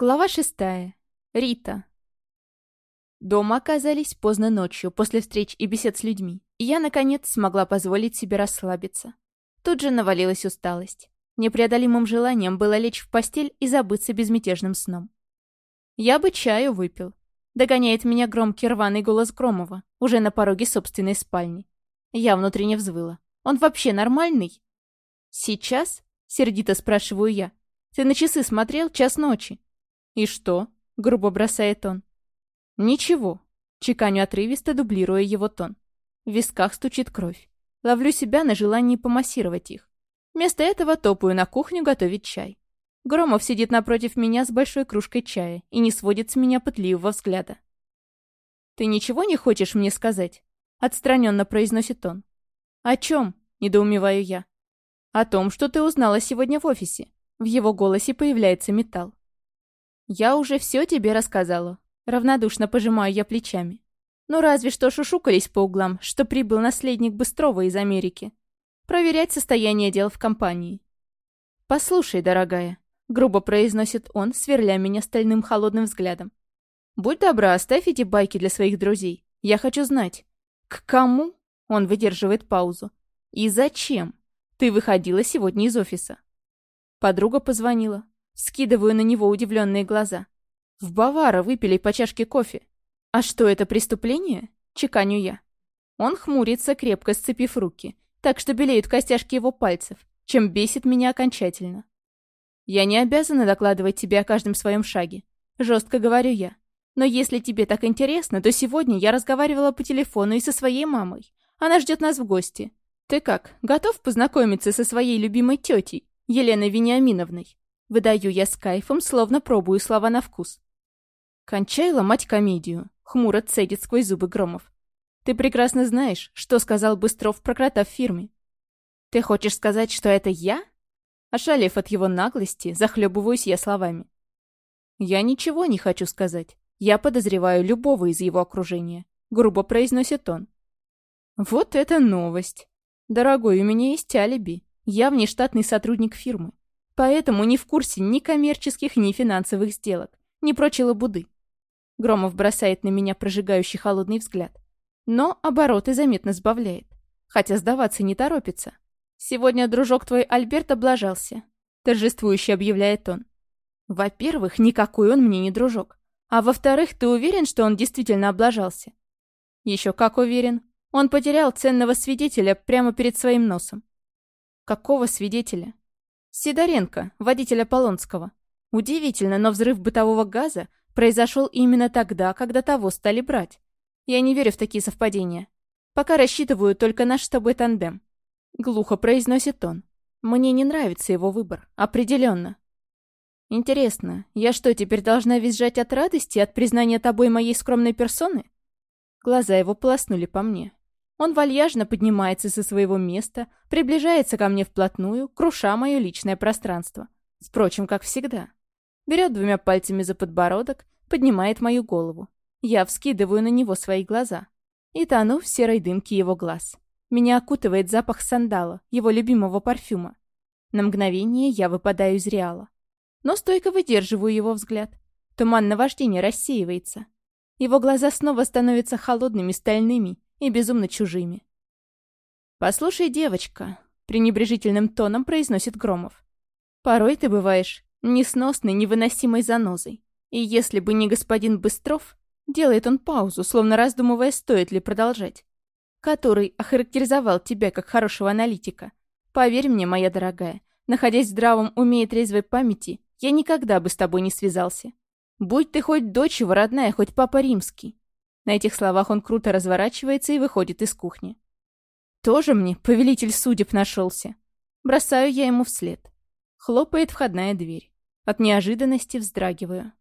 Глава шестая. Рита. Дома оказались поздно ночью, после встреч и бесед с людьми, и я, наконец, смогла позволить себе расслабиться. Тут же навалилась усталость. Непреодолимым желанием было лечь в постель и забыться безмятежным сном. Я бы чаю выпил. Догоняет меня громкий рваный голос Громова, уже на пороге собственной спальни. Я внутренне взвыла. Он вообще нормальный? Сейчас? Сердито спрашиваю я. Ты на часы смотрел? Час ночи. «И что?» — грубо бросает он. «Ничего», — чеканю отрывисто, дублируя его тон. В висках стучит кровь. Ловлю себя на желании помассировать их. Вместо этого топаю на кухню готовить чай. Громов сидит напротив меня с большой кружкой чая и не сводит с меня пытливого взгляда. «Ты ничего не хочешь мне сказать?» — отстраненно произносит он. «О чем?» — недоумеваю я. «О том, что ты узнала сегодня в офисе». В его голосе появляется металл. «Я уже все тебе рассказала». Равнодушно пожимаю я плечами. Ну разве что шушукались по углам, что прибыл наследник Быстрова из Америки. Проверять состояние дел в компании. «Послушай, дорогая», — грубо произносит он, сверля меня стальным холодным взглядом. «Будь добра, оставь эти байки для своих друзей. Я хочу знать». «К кому?» — он выдерживает паузу. «И зачем? Ты выходила сегодня из офиса». Подруга позвонила. Скидываю на него удивленные глаза. В Бавара выпили по чашке кофе. А что, это преступление? Чеканю я. Он хмурится, крепко сцепив руки, так что белеют костяшки его пальцев, чем бесит меня окончательно. Я не обязана докладывать тебе о каждом своем шаге. Жестко говорю я. Но если тебе так интересно, то сегодня я разговаривала по телефону и со своей мамой. Она ждет нас в гости. Ты как, готов познакомиться со своей любимой тетей, Еленой Вениаминовной? Выдаю я с кайфом, словно пробую слова на вкус. «Кончай ломать комедию», — хмуро цедит сквозь зубы Громов. «Ты прекрасно знаешь, что сказал Быстров про крота в фирме. Ты хочешь сказать, что это я?» Ошалев от его наглости, захлебываюсь я словами. «Я ничего не хочу сказать. Я подозреваю любого из его окружения», — грубо произносит он. «Вот это новость! Дорогой, у меня есть алиби. Я внештатный сотрудник фирмы. Поэтому не в курсе ни коммерческих, ни финансовых сделок, ни прочей лабуды. Громов бросает на меня прожигающий холодный взгляд. Но обороты заметно сбавляет. Хотя сдаваться не торопится. «Сегодня дружок твой Альберт облажался», — торжествующе объявляет он. «Во-первых, никакой он мне не дружок. А во-вторых, ты уверен, что он действительно облажался?» «Еще как уверен. Он потерял ценного свидетеля прямо перед своим носом». «Какого свидетеля?» Сидоренко, водителя Полонского. Удивительно, но взрыв бытового газа произошел именно тогда, когда того стали брать. Я не верю в такие совпадения. Пока рассчитываю только наш с тобой тандем. Глухо произносит он. Мне не нравится его выбор. Определенно. Интересно, я что, теперь должна визжать от радости от признания тобой моей скромной персоны? Глаза его полоснули по мне. Он вальяжно поднимается со своего места, приближается ко мне вплотную, круша мое личное пространство. Впрочем, как всегда. Берет двумя пальцами за подбородок, поднимает мою голову. Я вскидываю на него свои глаза. И тону в серой дымке его глаз. Меня окутывает запах сандала, его любимого парфюма. На мгновение я выпадаю из реала. Но стойко выдерживаю его взгляд. Туман наваждения рассеивается. Его глаза снова становятся холодными, стальными, и безумно чужими. «Послушай, девочка», — пренебрежительным тоном произносит Громов. «Порой ты бываешь несносной, невыносимой занозой. И если бы не господин Быстров, делает он паузу, словно раздумывая, стоит ли продолжать, который охарактеризовал тебя как хорошего аналитика. Поверь мне, моя дорогая, находясь в здравом уме и трезвой памяти, я никогда бы с тобой не связался. Будь ты хоть дочь его родная, хоть папа римский. На этих словах он круто разворачивается и выходит из кухни. Тоже мне повелитель судеб нашелся. Бросаю я ему вслед. Хлопает входная дверь. От неожиданности вздрагиваю.